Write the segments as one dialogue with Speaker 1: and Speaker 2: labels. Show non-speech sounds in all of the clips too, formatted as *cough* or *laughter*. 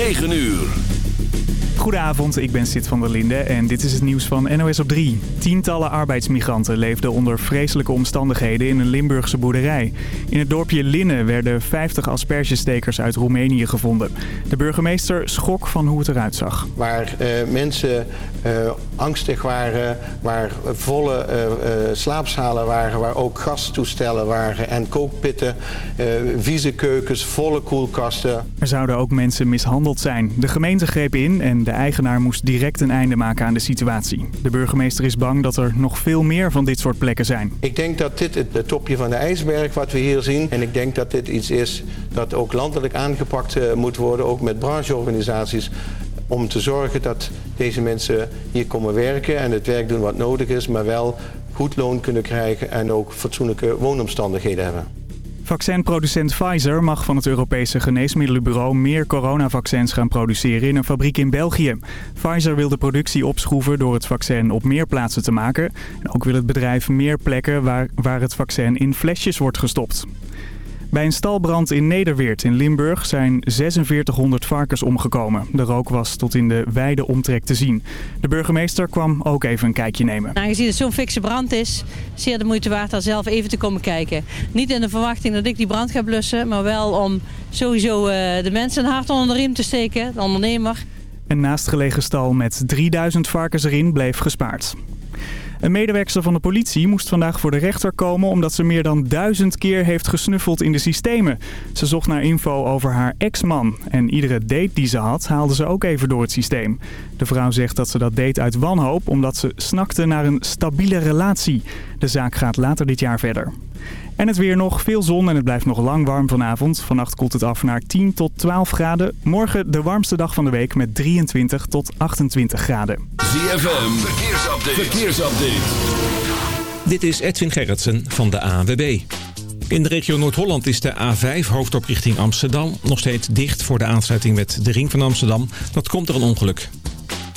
Speaker 1: 9 uur.
Speaker 2: Goedenavond, ik ben Sid van der Linde en dit is het nieuws van NOS op 3. Tientallen arbeidsmigranten leefden onder vreselijke omstandigheden in een Limburgse boerderij. In het dorpje Linnen werden 50 aspergestekers uit Roemenië gevonden. De burgemeester schrok van hoe het eruit zag.
Speaker 3: Waar uh, mensen uh, angstig waren, waar volle uh, slaapzalen waren, waar ook gastoestellen waren en kookpitten, vieze keukens, volle koelkasten.
Speaker 2: Er zouden ook mensen mishandeld zijn. De gemeente greep in en de eigenaar moest direct een einde maken aan de situatie. De burgemeester is bang dat er nog veel meer van dit soort plekken zijn.
Speaker 3: Ik denk dat dit het topje van de ijsberg wat we hier zien. En ik denk dat dit iets is dat ook landelijk aangepakt uh, moet worden, ook met brancheorganisaties om te zorgen dat deze mensen hier komen werken en het werk doen wat nodig is, maar wel goed loon kunnen krijgen en ook fatsoenlijke woonomstandigheden hebben.
Speaker 2: Vaccinproducent Pfizer mag van het Europese Geneesmiddelenbureau meer coronavaccins gaan produceren in een fabriek in België. Pfizer wil de productie opschroeven door het vaccin op meer plaatsen te maken. En ook wil het bedrijf meer plekken waar, waar het vaccin in flesjes wordt gestopt. Bij een stalbrand in Nederweert in Limburg zijn 4600 varkens omgekomen. De rook was tot in de wijde omtrek te zien. De burgemeester kwam ook even een kijkje nemen.
Speaker 4: Aangezien het zo'n fikse brand is, zeer de moeite waard daar zelf even te komen kijken. Niet in de verwachting dat ik die brand ga blussen, maar wel om sowieso de mensen een hart onder de riem te steken, de ondernemer.
Speaker 2: Een naastgelegen stal met 3000 varkens erin bleef gespaard. Een medewerker van de politie moest vandaag voor de rechter komen omdat ze meer dan duizend keer heeft gesnuffeld in de systemen. Ze zocht naar info over haar ex-man en iedere date die ze had haalde ze ook even door het systeem. De vrouw zegt dat ze dat deed uit wanhoop omdat ze snakte naar een stabiele relatie. De zaak gaat later dit jaar verder. En het weer nog, veel zon en het blijft nog lang warm vanavond. Vannacht koelt het af naar 10 tot 12 graden. Morgen de warmste dag van de week met 23 tot 28 graden.
Speaker 1: ZFM, verkeersupdate. verkeersupdate.
Speaker 5: Dit is Edwin Gerritsen van de ANWB. In de regio Noord-Holland is de A5 hoofdop richting Amsterdam nog steeds dicht voor de aansluiting met de ring van Amsterdam. Dat komt er een ongeluk.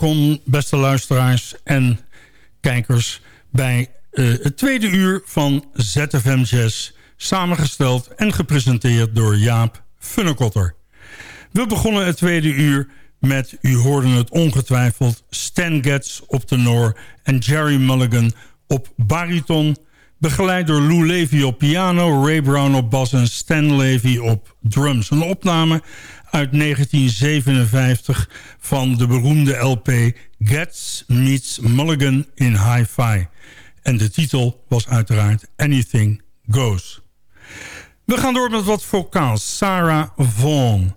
Speaker 6: Welkom beste luisteraars en kijkers bij uh, het tweede uur van ZFM Jazz... samengesteld en gepresenteerd door Jaap Funnekotter. We begonnen het tweede uur met, u hoorde het ongetwijfeld... Stan Getz op tenor en Jerry Mulligan op bariton... begeleid door Lou Levy op piano, Ray Brown op bas en Stan Levy op drums. Een opname uit 1957 van de beroemde LP Getz Meets Mulligan in Hi-Fi. En de titel was uiteraard Anything Goes. We gaan door met wat vocaals. Sarah Vaughan.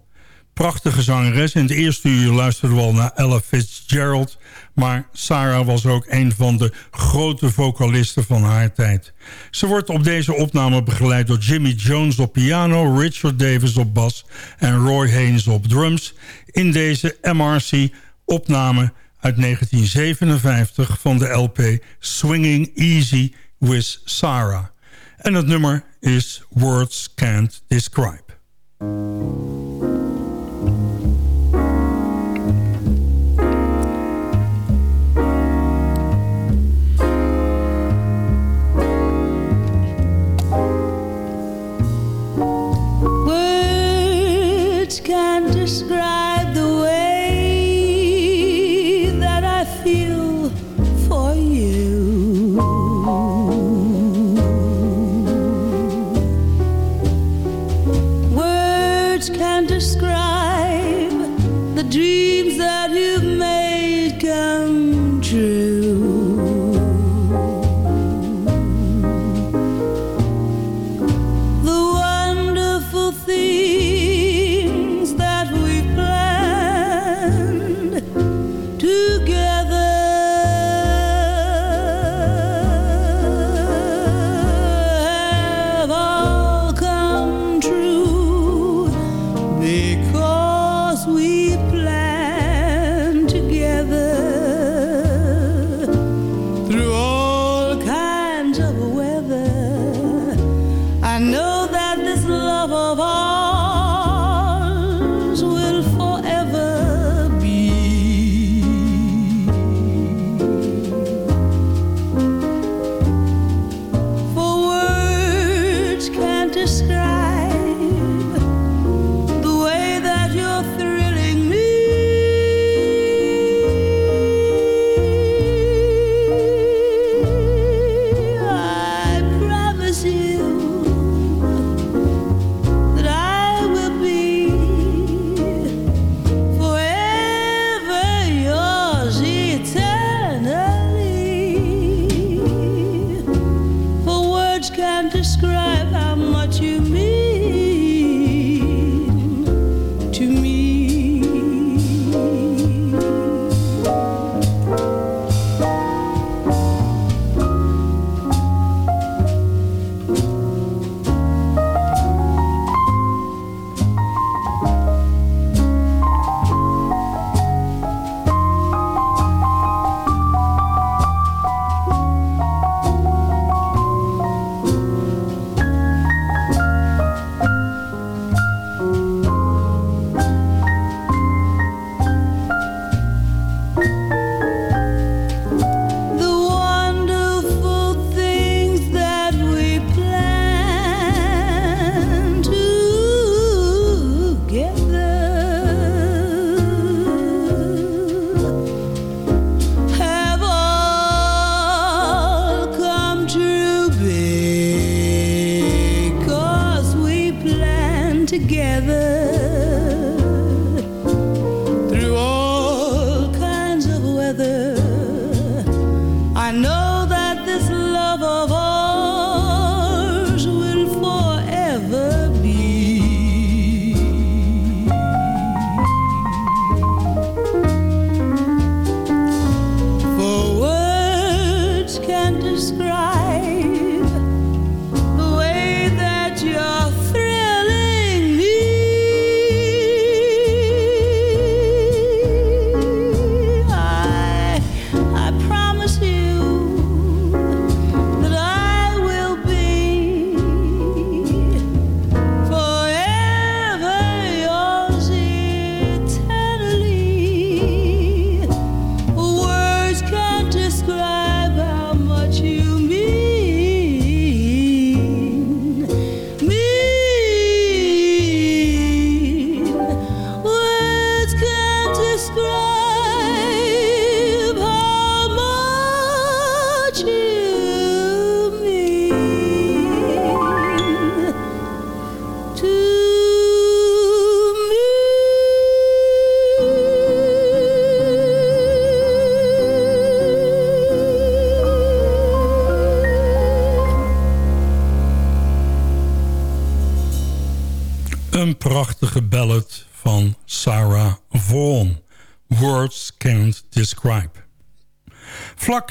Speaker 6: Prachtige zangeres. In het eerste uur luisterden we al naar Ella Fitzgerald. Maar Sarah was ook een van de grote vocalisten van haar tijd. Ze wordt op deze opname begeleid door Jimmy Jones op piano... Richard Davis op bas en Roy Haynes op drums... in deze MRC-opname uit 1957 van de LP Swinging Easy with Sarah. En het nummer is Words Can't Describe.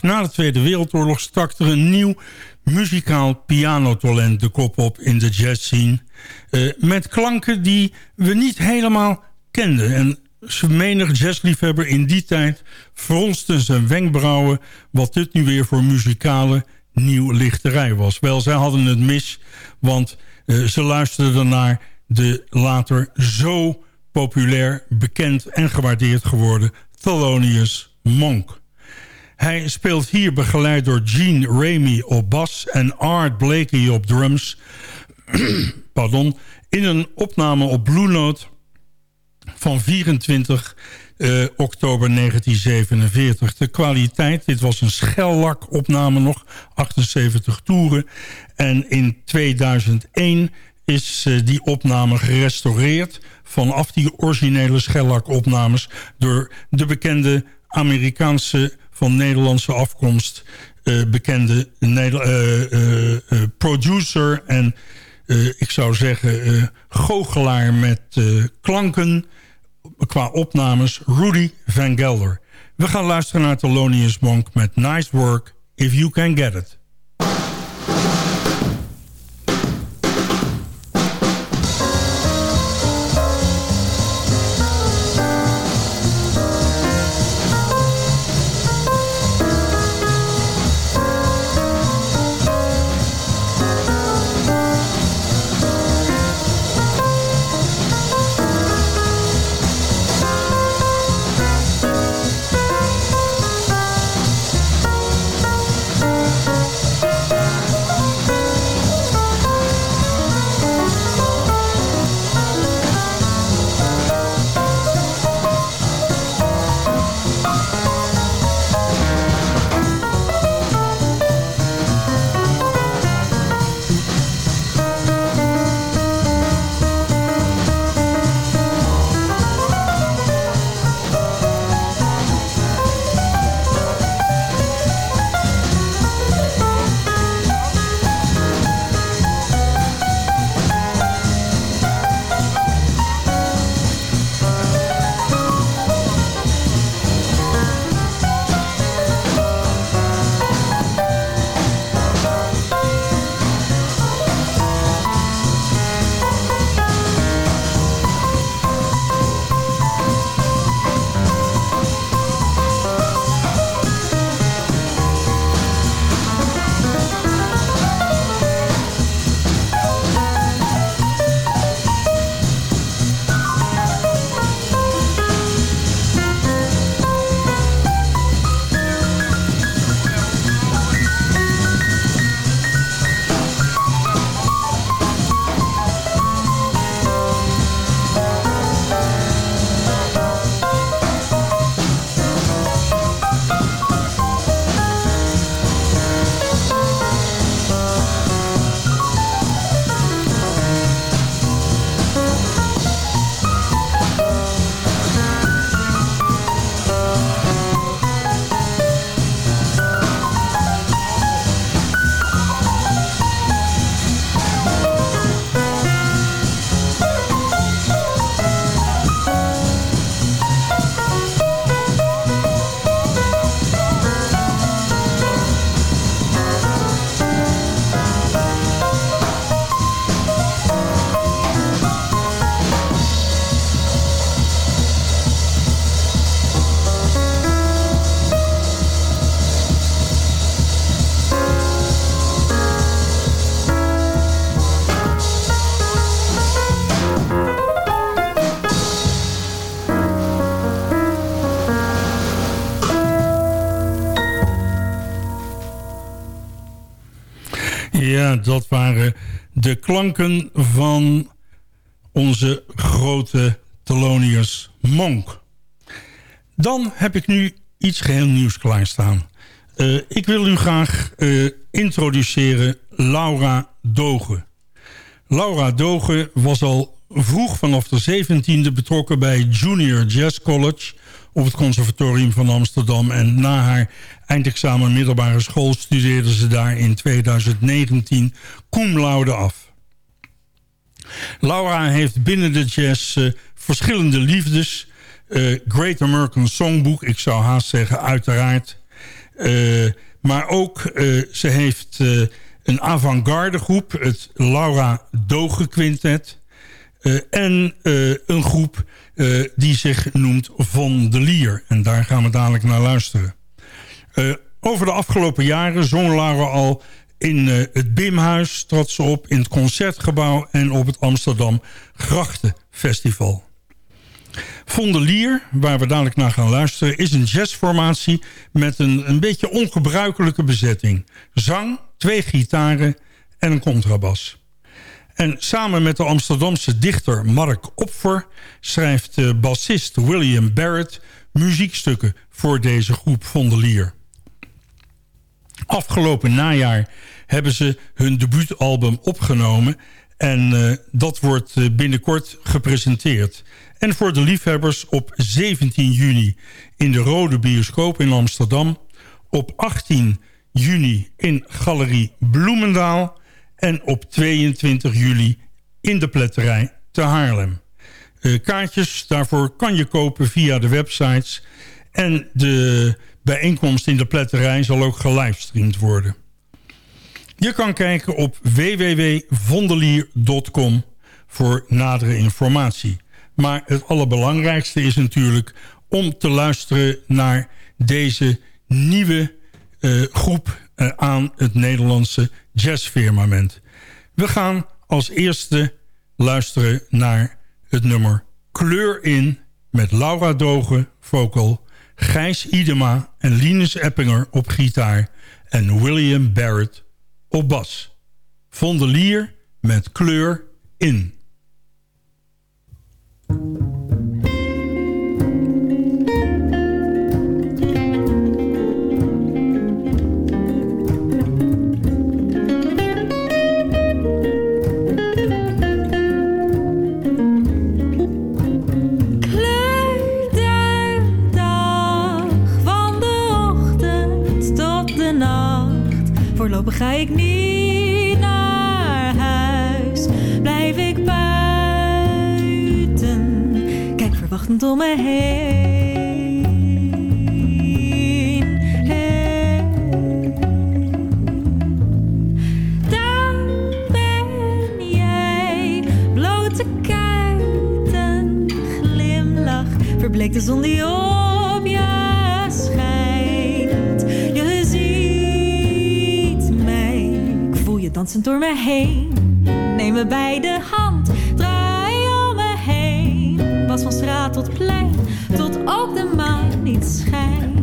Speaker 7: Na de Tweede Wereldoorlog stak er een nieuw muzikaal pianotalent de kop op in de jazzscene. Uh, met klanken die we niet helemaal kenden. En menig jazzliefhebber in die tijd fronste zijn wenkbrauwen... wat dit nu weer voor muzikale nieuw lichterij was. Wel, zij hadden het mis, want uh, ze luisterden naar de later zo populair, bekend en gewaardeerd geworden Thelonious Monk. Hij speelt hier begeleid door Gene Ramey op bas en Art Blakey op drums. *clears throat* Pardon, in een opname op Blue Note van 24 uh, eh, oktober 1947. De kwaliteit, dit was een schellak opname nog, 78 toeren. En in 2001 is uh, die opname gerestaureerd... vanaf die originele schellak opnames... door de bekende Amerikaanse van Nederlandse afkomst... Uh, bekende producer en ik zou zeggen goochelaar met klanken qua opnames Rudy Van Gelder. We gaan luisteren naar Thelonious Monk met Nice Work If You Can Get It. Dat waren de klanken van onze grote Thelonious Monk. Dan heb ik nu iets geheel nieuws klaarstaan. Uh, ik wil u graag uh, introduceren Laura Dogen. Laura Dogen was al vroeg vanaf de 17e betrokken bij Junior Jazz College op het conservatorium van Amsterdam. En na haar eindexamen middelbare school studeerde ze daar in 2019 cum laude af. Laura heeft binnen de jazz uh, verschillende liefdes. Uh, Great American Songbook, ik zou haast zeggen uiteraard. Uh, maar ook, ze heeft een avant-garde groep, het Laura Doge Quintet. en een groep die zich noemt Von de Lier. En daar gaan we dadelijk naar luisteren. over de afgelopen jaren zong Laura al in uh, het Bimhuis trad ze op, in het Concertgebouw... en op het Amsterdam Grachtenfestival. Vondelier, waar we dadelijk naar gaan luisteren... is een jazzformatie met een, een beetje ongebruikelijke bezetting. Zang, twee gitaren en een contrabas. En samen met de Amsterdamse dichter Mark Opfer... schrijft de bassist William Barrett muziekstukken voor deze groep Vondelier. Afgelopen najaar hebben ze hun debuutalbum opgenomen. En uh, dat wordt uh, binnenkort gepresenteerd. En voor de liefhebbers op 17 juni in de Rode Bioscoop in Amsterdam. Op 18 juni in Galerie Bloemendaal. En op 22 juli in de Pletterij te Haarlem. Uh, kaartjes daarvoor kan je kopen via de websites. En de bijeenkomst in de pletterij zal ook gelivestreamd worden. Je kan kijken op www.vondelier.com voor nadere informatie. Maar het allerbelangrijkste is natuurlijk om te luisteren naar deze nieuwe uh, groep aan het Nederlandse jazzfirmament. We gaan als eerste luisteren naar het nummer Kleur in met Laura Dogen, vocal Gijs Idema en Linus Eppinger op gitaar... en William Barrett op bas. Vondelier met kleur in.
Speaker 8: Heen. Daar ben jij, blote kuiten, glimlach, verbleekt de zon die op jou. dansend door me heen. Neem me bij de hand, tot plein, tot ook de maan niet schijnt.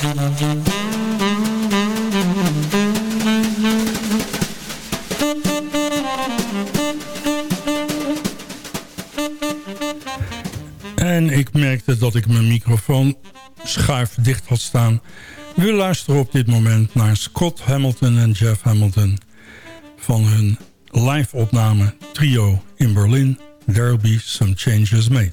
Speaker 8: En
Speaker 7: ik merkte dat ik mijn microfoon schuif dicht had staan. We luisteren op dit moment naar Scott Hamilton en Jeff Hamilton... van hun live-opname trio in Berlin... There'll Be Some Changes Made.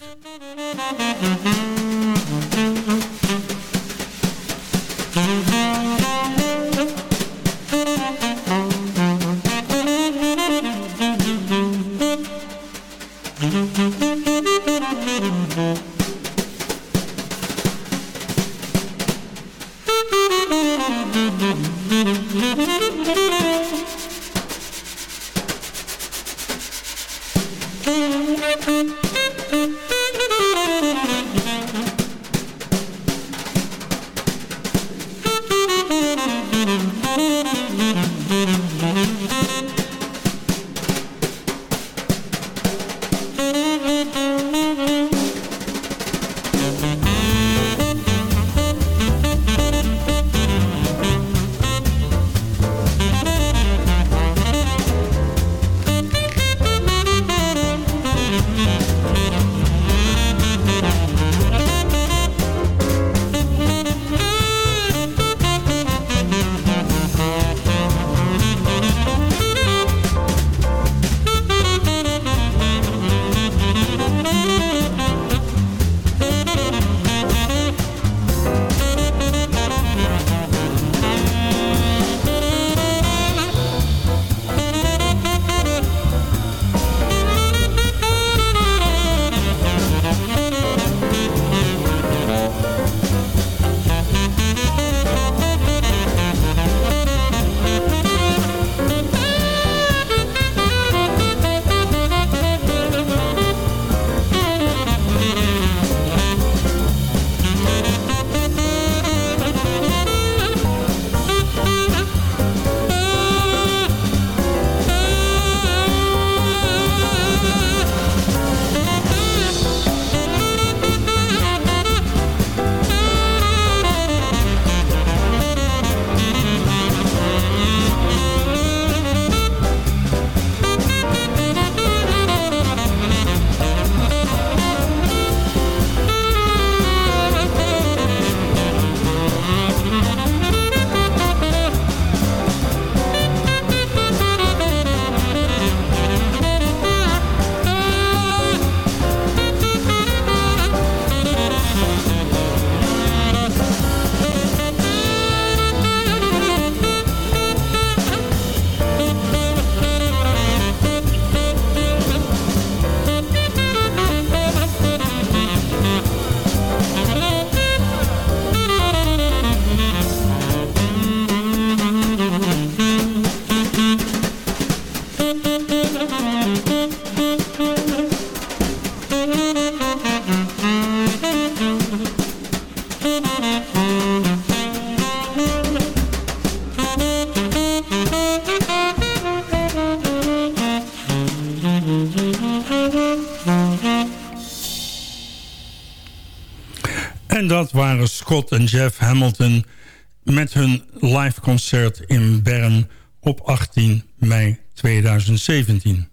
Speaker 7: En dat waren Scott en Jeff Hamilton met hun live concert in Bern op 18 mei 2017.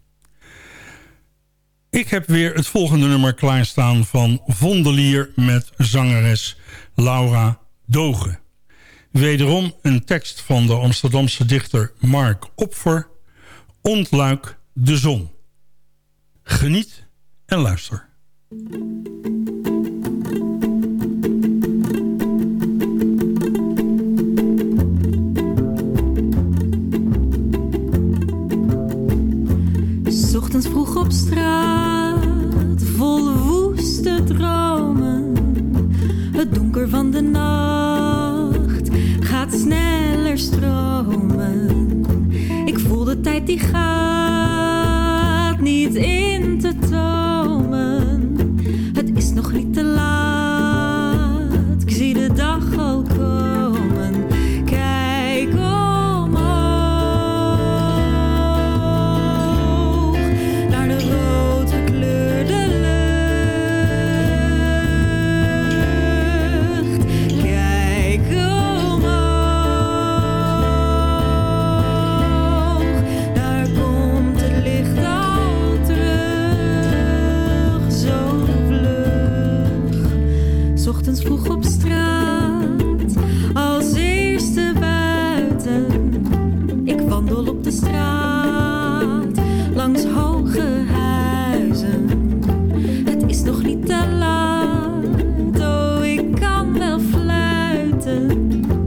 Speaker 7: Ik heb weer het volgende nummer klaarstaan van Vondelier met zangeres Laura Dogen. Wederom een tekst van de Amsterdamse dichter Mark Opfer, Ontluik de zon. Geniet en luister.
Speaker 8: Ochtends vroeg op straat, vol woeste dromen. Het donker van de nacht gaat sneller stromen. Ik voel de tijd die gaat niet in te tomen. Het is nog niet te laat, ik zie de dag al heaven.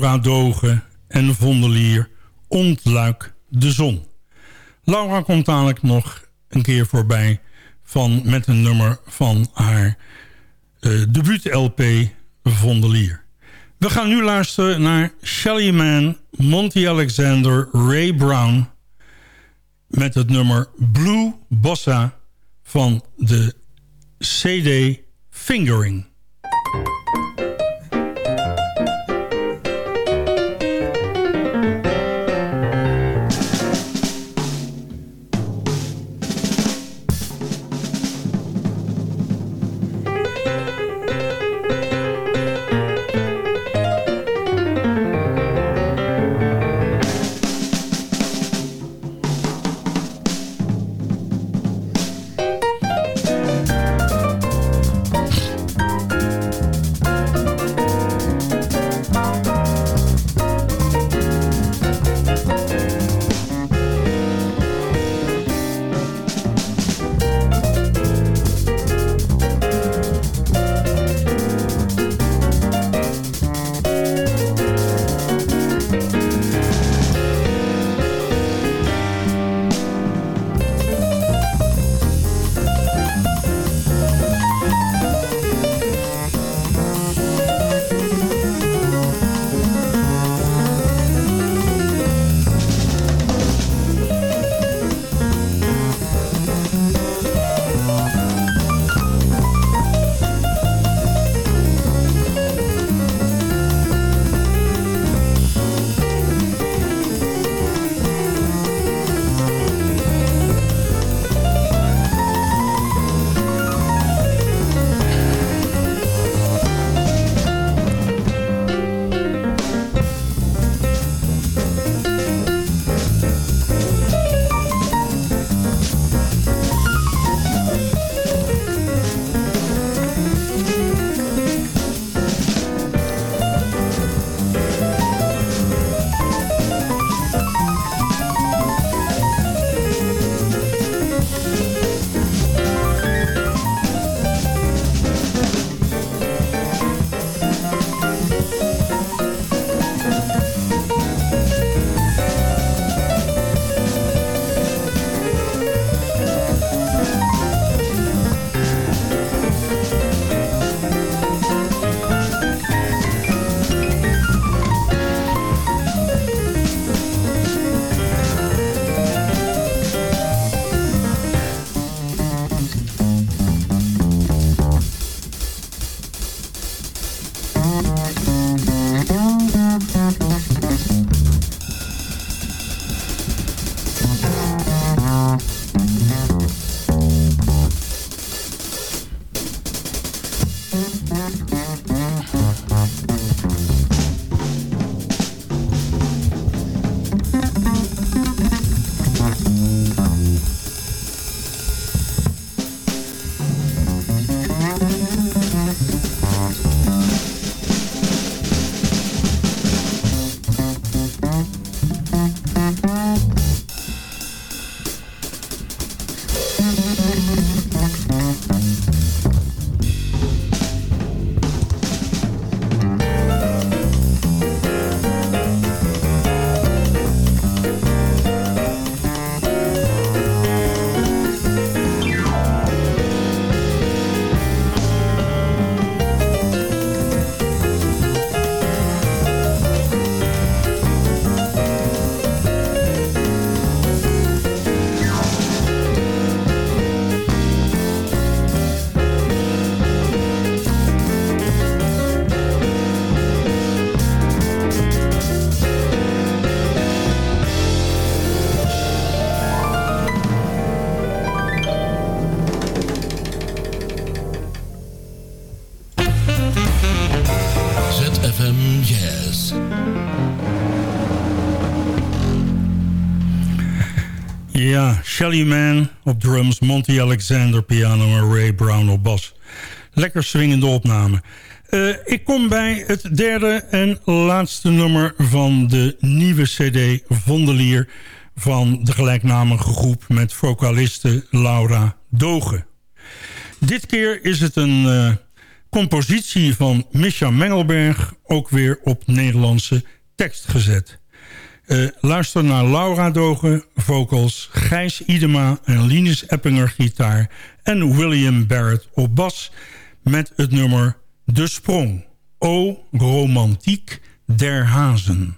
Speaker 7: Laura Dogen en Vondelier Ontluik de Zon. Laura komt dadelijk nog een keer voorbij... Van, met een nummer van haar uh, debuut-LP Vondelier. We gaan nu luisteren naar Shelly Man, Monty Alexander, Ray Brown... met het nummer Blue Bossa van de CD Fingering. Shelly Man op drums, Monty Alexander piano en Ray Brown op bas. Lekker swingende opname. Uh, ik kom bij het derde en laatste nummer van de nieuwe cd Vondelier... van de gelijknamige groep met vocaliste Laura Dogen. Dit keer is het een uh, compositie van Misha Mengelberg... ook weer op Nederlandse tekst gezet.
Speaker 8: Uh, luister naar Laura Dogen, vocals, Gijs Idema en Linus Eppinger gitaar... en William Barrett op bas met het nummer De Sprong. O romantiek der hazen.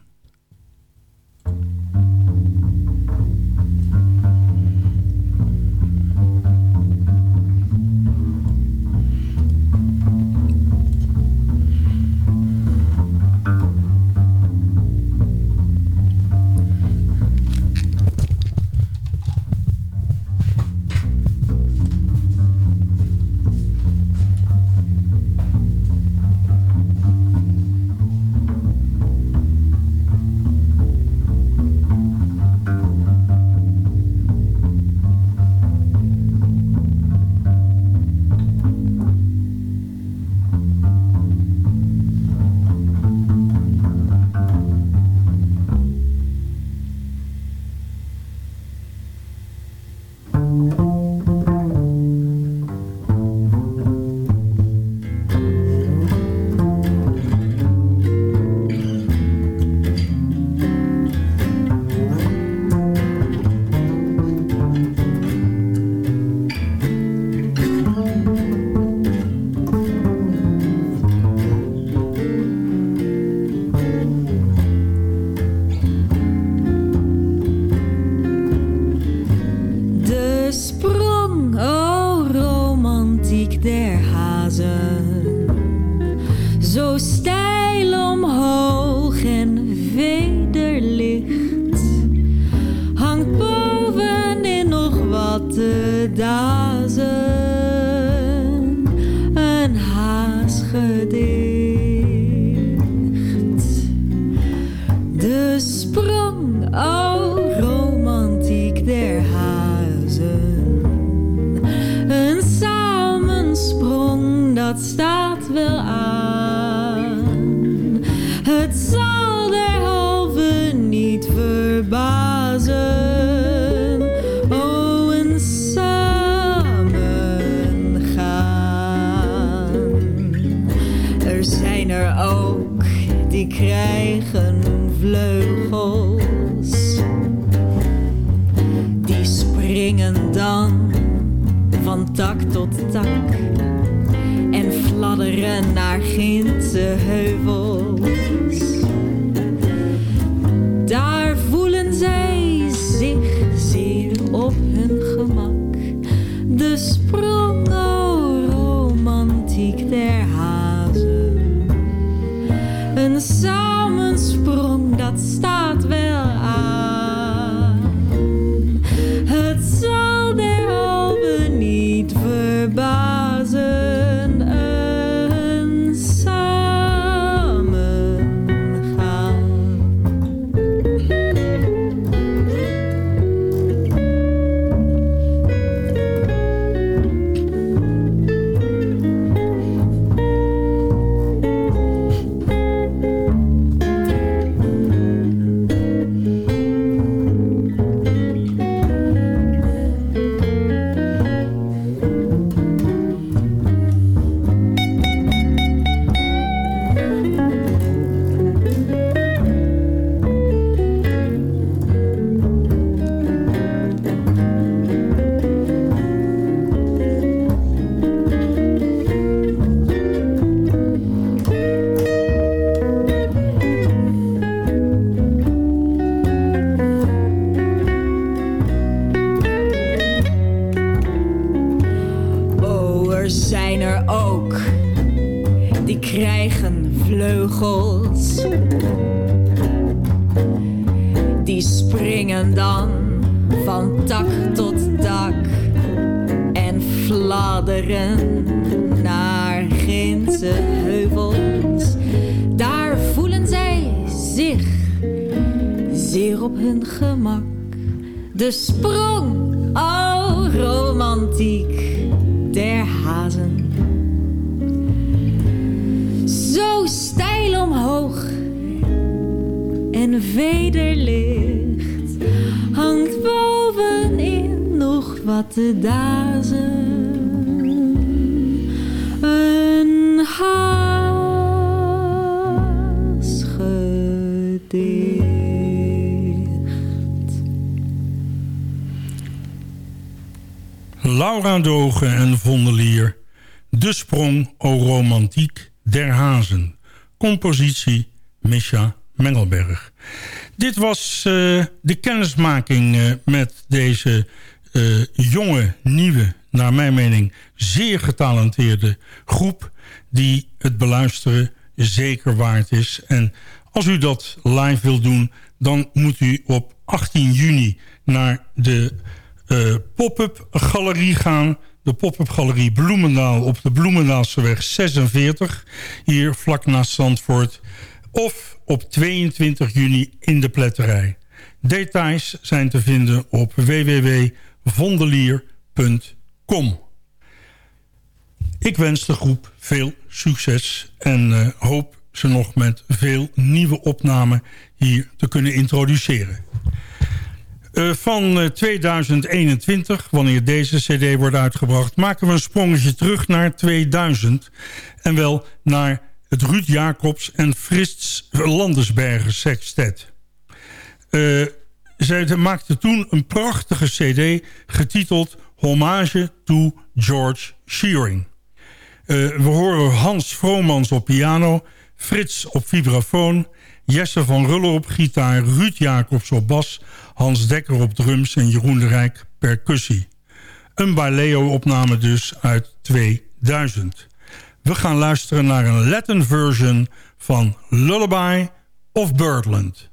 Speaker 7: En Vondelier. De Sprong, O Romantiek der Hazen. Compositie Misha Mengelberg. Dit was uh, de kennismaking uh, met deze uh, jonge, nieuwe, naar mijn mening zeer getalenteerde groep... die het beluisteren zeker waard is. En als u dat live wilt doen, dan moet u op 18 juni naar de pop-up galerie gaan. De pop-up galerie Bloemendaal op de Bloemendaalseweg 46. Hier vlak naast Zandvoort. Of op 22 juni in de pletterij. Details zijn te vinden op www.vondelier.com. Ik wens de groep veel succes en uh, hoop ze nog met veel nieuwe opnamen hier te kunnen introduceren. Uh, van 2021, wanneer deze cd wordt uitgebracht... maken we een sprongetje terug naar 2000. En wel naar het Ruud Jacobs en Frits Landersbergen sextet. Uh, zij maakte toen een prachtige cd getiteld Hommage to George Shearing. We horen Hans Vromans op piano, Frits op vibrafoon... Jesse van Ruller op gitaar, Ruud Jacobs op bas... Hans Dekker op drums en Jeroen de Rijk percussie. Een Baileo-opname dus uit 2000. We gaan luisteren naar een Latin version van Lullaby of Birdland.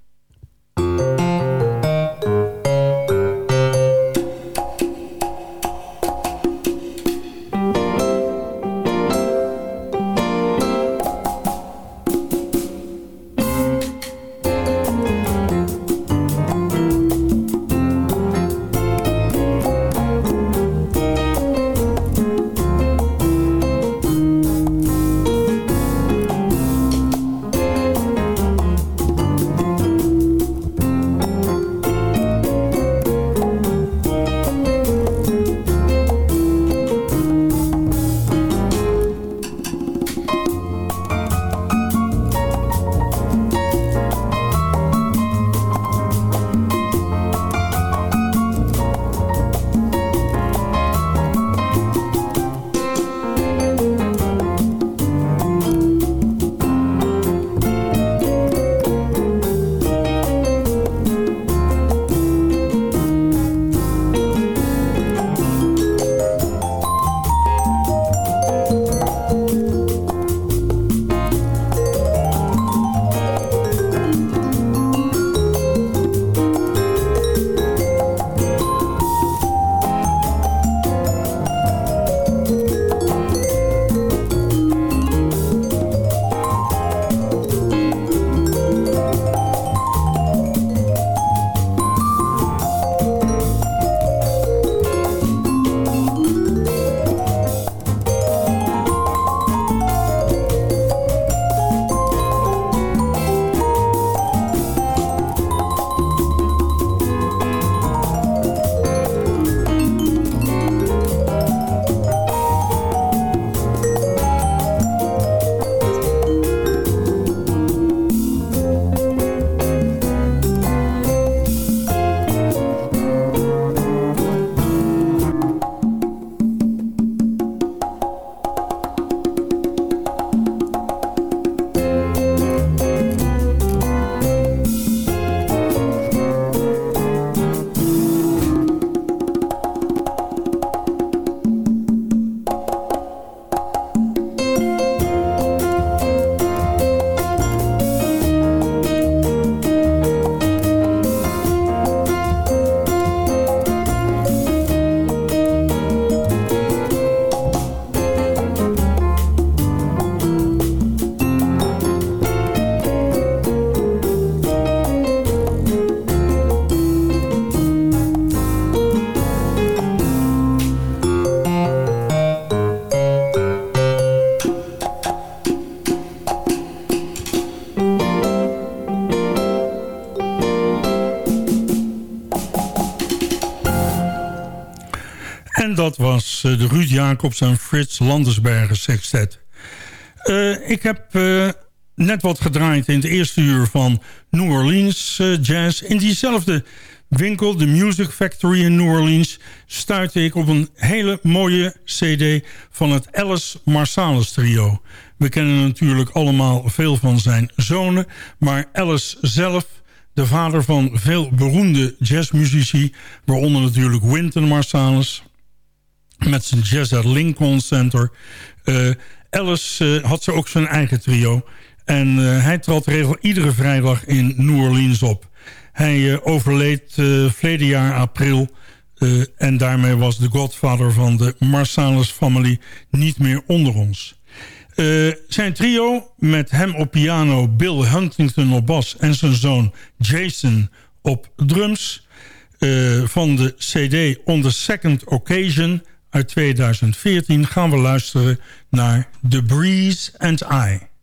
Speaker 7: Eh, de Ruud Jacobs en Frits Landersbergen sextet. Uh, ik heb uh, net wat gedraaid in het eerste uur van New Orleans Jazz. In diezelfde winkel, de Music Factory in New Orleans... stuitte ik op een hele mooie cd van het Alice Marsalis trio. We kennen natuurlijk allemaal veel van zijn zonen... maar Alice zelf, de vader van veel beroemde jazzmuzici... waaronder natuurlijk Wynton Marsalis met zijn Jazz at Lincoln Center. Uh, Alice uh, had ze ook zijn eigen trio. En uh, hij trad regel iedere vrijdag in New Orleans op. Hij overleed verleden jaar april... en daarmee was de godvader van de Marsalis family niet meer onder ons. zijn trio, met hem op piano, Bill Huntington op bas... en zijn zoon Jason op drums... van de cd On the Second Occasion uit 2014 gaan we luisteren naar The Breeze and I.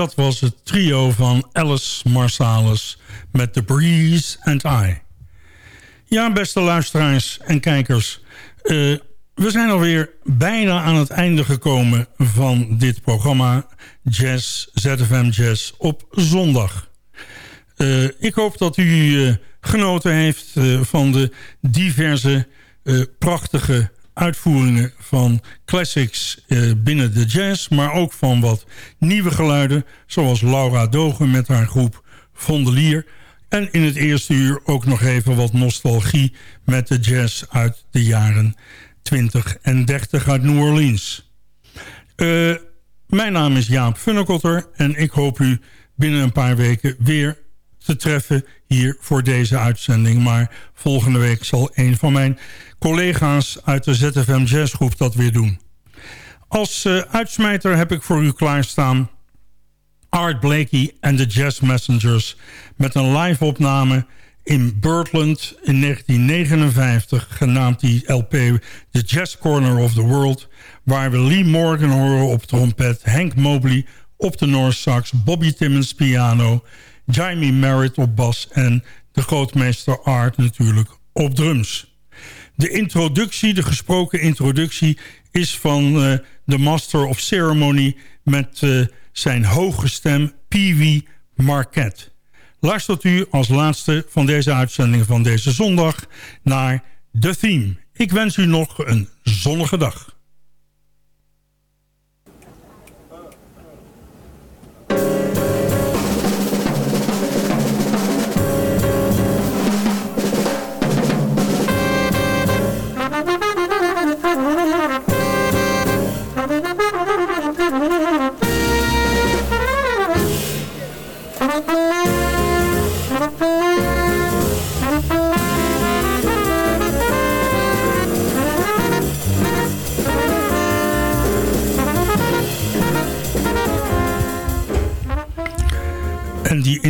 Speaker 7: dat was het trio van Alice Marsalis met The Breeze and I. Ja, beste luisteraars en kijkers... Uh, we zijn alweer bijna aan het einde gekomen van dit programma Jazz, ZFM Jazz op zondag. Uh, ik hoop dat u uh, genoten heeft van de diverse prachtige uitvoeringen van classics binnen de jazz... maar ook van wat nieuwe geluiden, zoals Laura Dogen met haar groep Vondelier... en in het eerste uur ook nog even wat nostalgie met de jazz uit de jaren 20 en 30 uit New Orleans. Uh, mijn naam is Jaap Funnekotter en ik hoop u binnen een paar weken weer te treffen hier voor deze uitzending. Maar volgende week zal een van mijn collega's uit de ZFM Jazzgroep dat weer doen. Als uh, uitsmijter heb ik voor u klaarstaan Art Blakey en de Jazz Messengers... met een live opname in Birdland in 1959, genaamd die LP The Jazz Corner of the World... waar we Lee Morgan horen op trompet, Hank Mobley op de North Sax... Bobby Timmons piano, Jamie Merritt op bas... en de grootmeester Art natuurlijk op drums. De introductie, de gesproken introductie... is van uh, de Master of Ceremony met uh, zijn hoge stem Pee Wee Marquette luistert u als laatste van deze uitzending van deze zondag naar The Theme. Ik wens u nog een zonnige dag.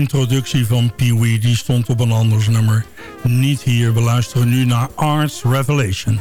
Speaker 7: Introductie van Pee Wee die stond op een anders nummer. Niet hier, we luisteren nu naar Arts Revelation.